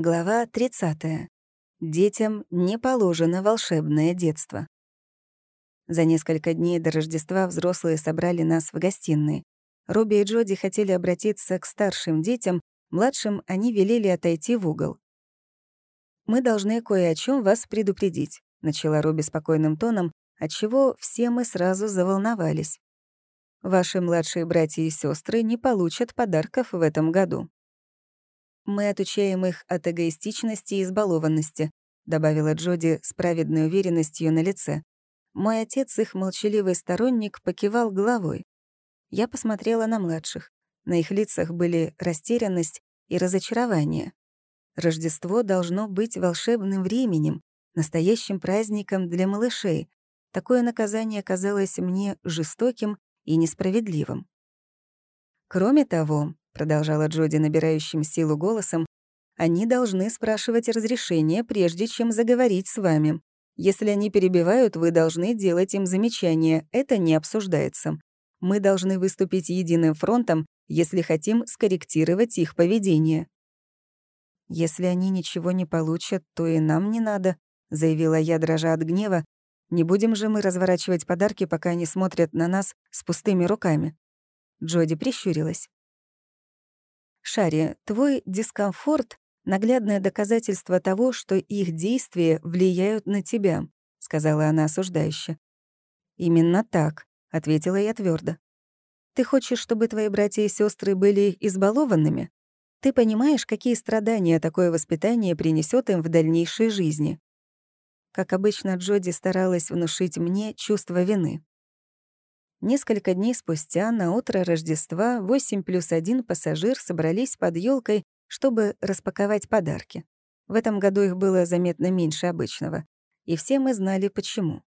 Глава 30. Детям не положено волшебное детство. За несколько дней до Рождества взрослые собрали нас в гостиной. Робби и Джоди хотели обратиться к старшим детям, младшим они велели отойти в угол. «Мы должны кое о чем вас предупредить», — начала Робби спокойным тоном, отчего все мы сразу заволновались. «Ваши младшие братья и сестры не получат подарков в этом году». «Мы отучаем их от эгоистичности и избалованности», добавила Джоди с праведной уверенностью на лице. Мой отец, их молчаливый сторонник, покивал головой. Я посмотрела на младших. На их лицах были растерянность и разочарование. Рождество должно быть волшебным временем, настоящим праздником для малышей. Такое наказание казалось мне жестоким и несправедливым. Кроме того, продолжала Джоди набирающим силу голосом, они должны спрашивать разрешение, прежде чем заговорить с вами. Если они перебивают, вы должны делать им замечания. Это не обсуждается. Мы должны выступить единым фронтом, если хотим скорректировать их поведение. «Если они ничего не получат, то и нам не надо», — заявила я, дрожа от гнева. «Не будем же мы разворачивать подарки, пока они смотрят на нас с пустыми руками». Джоди прищурилась. Шари, твой дискомфорт — наглядное доказательство того, что их действия влияют на тебя», — сказала она осуждающе. «Именно так», — ответила я твердо. «Ты хочешь, чтобы твои братья и сестры были избалованными? Ты понимаешь, какие страдания такое воспитание принесет им в дальнейшей жизни?» Как обычно, Джоди старалась внушить мне чувство вины. Несколько дней спустя, на утро Рождества, 8 плюс 1 пассажир собрались под елкой, чтобы распаковать подарки. В этом году их было заметно меньше обычного. И все мы знали, почему.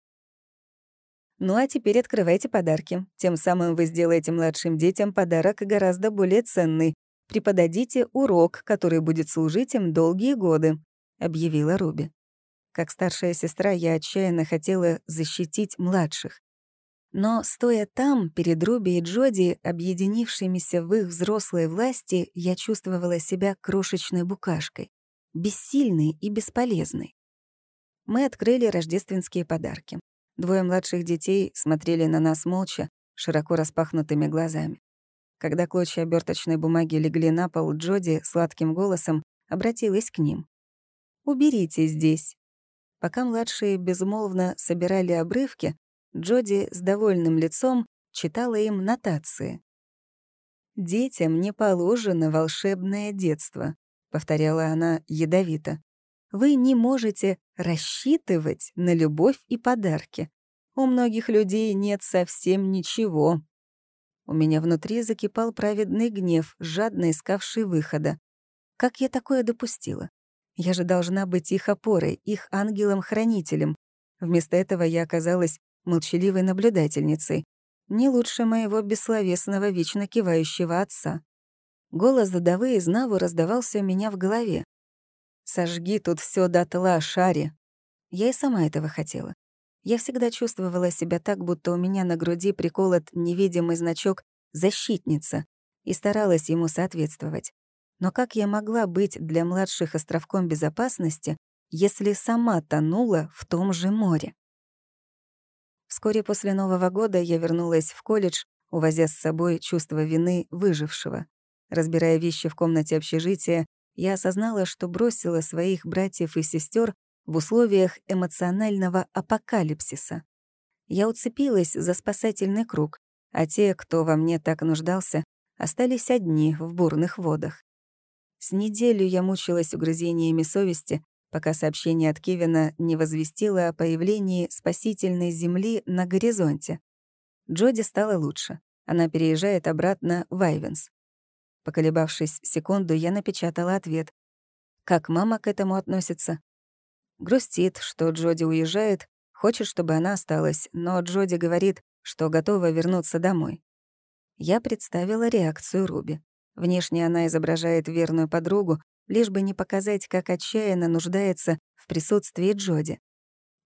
Ну а теперь открывайте подарки. Тем самым вы сделаете младшим детям подарок гораздо более ценный. Преподадите урок, который будет служить им долгие годы», — объявила Руби. Как старшая сестра, я отчаянно хотела защитить младших. Но, стоя там, перед Руби и Джоди, объединившимися в их взрослой власти, я чувствовала себя крошечной букашкой, бессильной и бесполезной. Мы открыли рождественские подарки. Двое младших детей смотрели на нас молча, широко распахнутыми глазами. Когда клочья оберточной бумаги легли на пол, Джоди сладким голосом обратилась к ним. «Уберите здесь». Пока младшие безмолвно собирали обрывки, Джоди с довольным лицом читала им нотации. «Детям не положено волшебное детство», — повторяла она ядовито. «Вы не можете рассчитывать на любовь и подарки. У многих людей нет совсем ничего». У меня внутри закипал праведный гнев, жадно искавший выхода. Как я такое допустила? Я же должна быть их опорой, их ангелом-хранителем. Вместо этого я оказалась молчаливой наблюдательницей, не лучше моего бессловесного, вечно кивающего отца. Голос задавы из Наву раздавался у меня в голове. «Сожги тут все дотла, Шари!» Я и сама этого хотела. Я всегда чувствовала себя так, будто у меня на груди приколот невидимый значок «защитница» и старалась ему соответствовать. Но как я могла быть для младших островком безопасности, если сама тонула в том же море? Вскоре после Нового года я вернулась в колледж, увозя с собой чувство вины выжившего. Разбирая вещи в комнате общежития, я осознала, что бросила своих братьев и сестер в условиях эмоционального апокалипсиса. Я уцепилась за спасательный круг, а те, кто во мне так нуждался, остались одни в бурных водах. С неделю я мучилась угрызениями совести, пока сообщение от Кевина не возвестило о появлении спасительной земли на горизонте. Джоди стало лучше. Она переезжает обратно в Айвенс. Поколебавшись секунду, я напечатала ответ. Как мама к этому относится? Грустит, что Джоди уезжает, хочет, чтобы она осталась, но Джоди говорит, что готова вернуться домой. Я представила реакцию Руби. Внешне она изображает верную подругу, лишь бы не показать, как отчаянно нуждается в присутствии Джоди.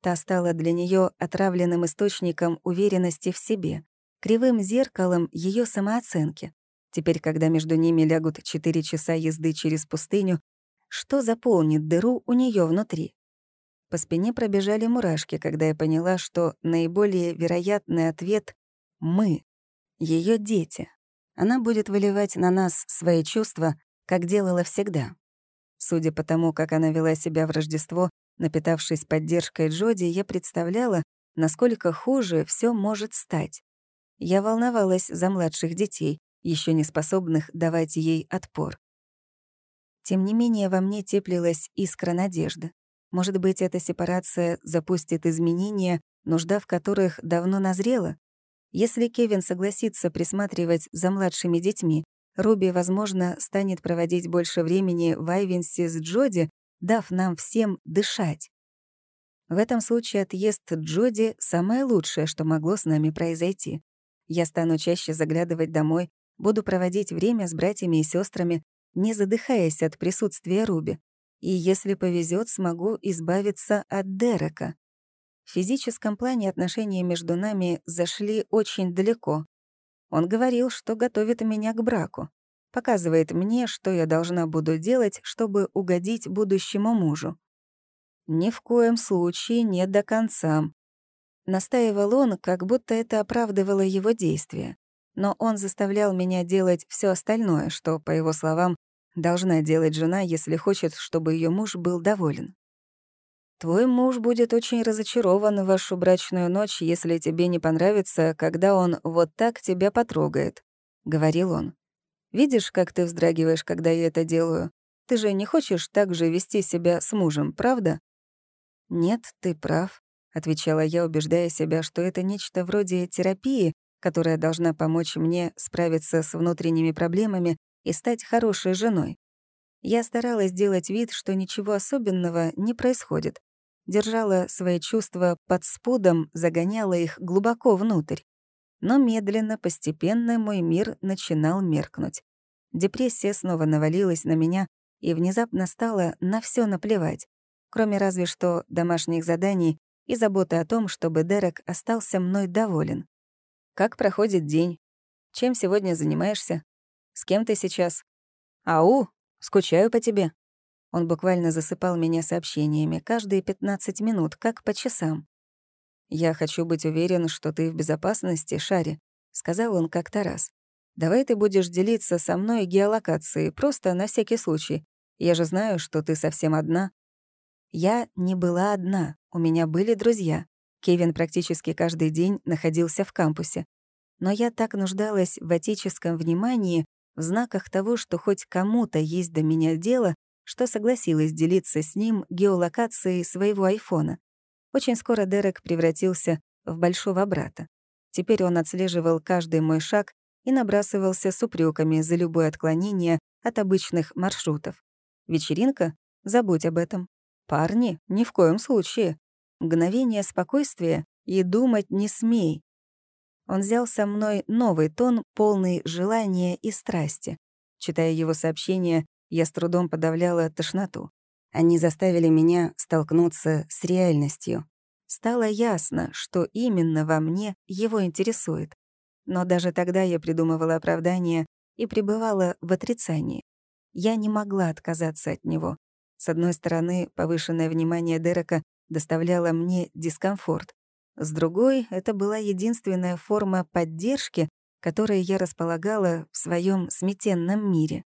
Та стала для нее отравленным источником уверенности в себе, кривым зеркалом ее самооценки. Теперь, когда между ними лягут четыре часа езды через пустыню, что заполнит дыру у нее внутри. По спине пробежали мурашки, когда я поняла, что наиболее вероятный ответ — мы, ее дети. Она будет выливать на нас свои чувства, как делала всегда. Судя по тому, как она вела себя в Рождество, напитавшись поддержкой Джоди, я представляла, насколько хуже все может стать. Я волновалась за младших детей, еще не способных давать ей отпор. Тем не менее, во мне теплилась искра надежды. Может быть, эта сепарация запустит изменения, нужда в которых давно назрела? Если Кевин согласится присматривать за младшими детьми, Руби, возможно, станет проводить больше времени в Айвенсе с Джоди, дав нам всем дышать. В этом случае отъезд Джоди — самое лучшее, что могло с нами произойти. Я стану чаще заглядывать домой, буду проводить время с братьями и сестрами, не задыхаясь от присутствия Руби. И если повезет, смогу избавиться от Дерека. В физическом плане отношения между нами зашли очень далеко. Он говорил, что готовит меня к браку. Показывает мне, что я должна буду делать, чтобы угодить будущему мужу. Ни в коем случае не до конца. Настаивал он, как будто это оправдывало его действия. Но он заставлял меня делать все остальное, что, по его словам, должна делать жена, если хочет, чтобы ее муж был доволен. Твой муж будет очень разочарован в вашу брачную ночь, если тебе не понравится, когда он вот так тебя потрогает», — говорил он. «Видишь, как ты вздрагиваешь, когда я это делаю? Ты же не хочешь так же вести себя с мужем, правда?» «Нет, ты прав», — отвечала я, убеждая себя, что это нечто вроде терапии, которая должна помочь мне справиться с внутренними проблемами и стать хорошей женой. Я старалась делать вид, что ничего особенного не происходит. Держала свои чувства под спудом, загоняла их глубоко внутрь. Но медленно, постепенно мой мир начинал меркнуть. Депрессия снова навалилась на меня, и внезапно стало на все наплевать кроме разве что домашних заданий и заботы о том, чтобы Дерек остался мной доволен. Как проходит день? Чем сегодня занимаешься? С кем ты сейчас? Ау, скучаю по тебе. Он буквально засыпал меня сообщениями каждые 15 минут, как по часам. «Я хочу быть уверен, что ты в безопасности, Шари», — сказал он как-то раз. «Давай ты будешь делиться со мной геолокацией, просто на всякий случай. Я же знаю, что ты совсем одна, я не была одна, у меня были друзья. Кевин практически каждый день находился в кампусе. Но я так нуждалась в отеческом внимании, в знаках того, что хоть кому-то есть до меня дело, что согласилась делиться с ним геолокацией своего айфона. Очень скоро Дерек превратился в большого брата. Теперь он отслеживал каждый мой шаг и набрасывался с упреками за любое отклонение от обычных маршрутов. Вечеринка? Забудь об этом. Парни, ни в коем случае. Мгновение спокойствия и думать не смей. Он взял со мной новый тон, полный желания и страсти. Читая его сообщения, я с трудом подавляла тошноту. Они заставили меня столкнуться с реальностью. Стало ясно, что именно во мне его интересует. Но даже тогда я придумывала оправдание и пребывала в отрицании. Я не могла отказаться от него. С одной стороны, повышенное внимание Дерека доставляло мне дискомфорт. С другой, это была единственная форма поддержки, которой я располагала в своем сметенном мире.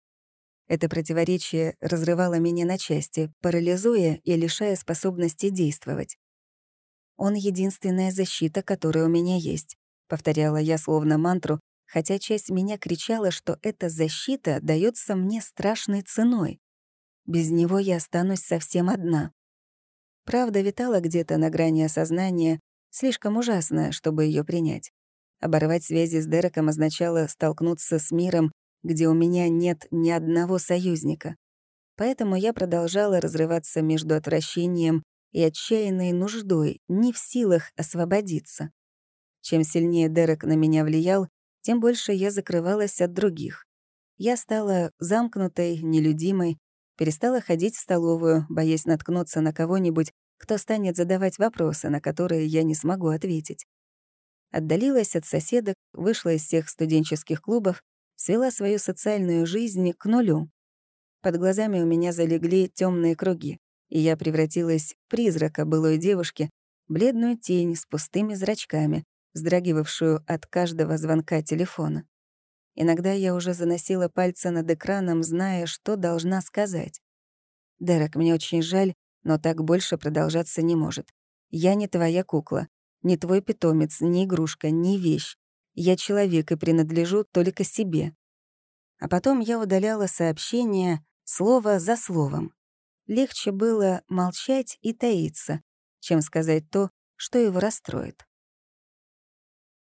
Это противоречие разрывало меня на части, парализуя и лишая способности действовать. «Он — единственная защита, которая у меня есть», — повторяла я словно мантру, хотя часть меня кричала, что эта защита дается мне страшной ценой. Без него я останусь совсем одна. Правда витала где-то на грани осознания, слишком ужасная, чтобы ее принять. Оборвать связи с Дереком означало столкнуться с миром, где у меня нет ни одного союзника. Поэтому я продолжала разрываться между отвращением и отчаянной нуждой, не в силах освободиться. Чем сильнее Дерек на меня влиял, тем больше я закрывалась от других. Я стала замкнутой, нелюдимой, Перестала ходить в столовую, боясь наткнуться на кого-нибудь, кто станет задавать вопросы, на которые я не смогу ответить. Отдалилась от соседок, вышла из всех студенческих клубов, свела свою социальную жизнь к нулю. Под глазами у меня залегли темные круги, и я превратилась в призрака былой девушки, бледную тень с пустыми зрачками, вздрагивавшую от каждого звонка телефона. Иногда я уже заносила пальцы над экраном, зная, что должна сказать. «Дерек, мне очень жаль, но так больше продолжаться не может. Я не твоя кукла, не твой питомец, не игрушка, не вещь. Я человек и принадлежу только себе». А потом я удаляла сообщение слово за словом. Легче было молчать и таиться, чем сказать то, что его расстроит.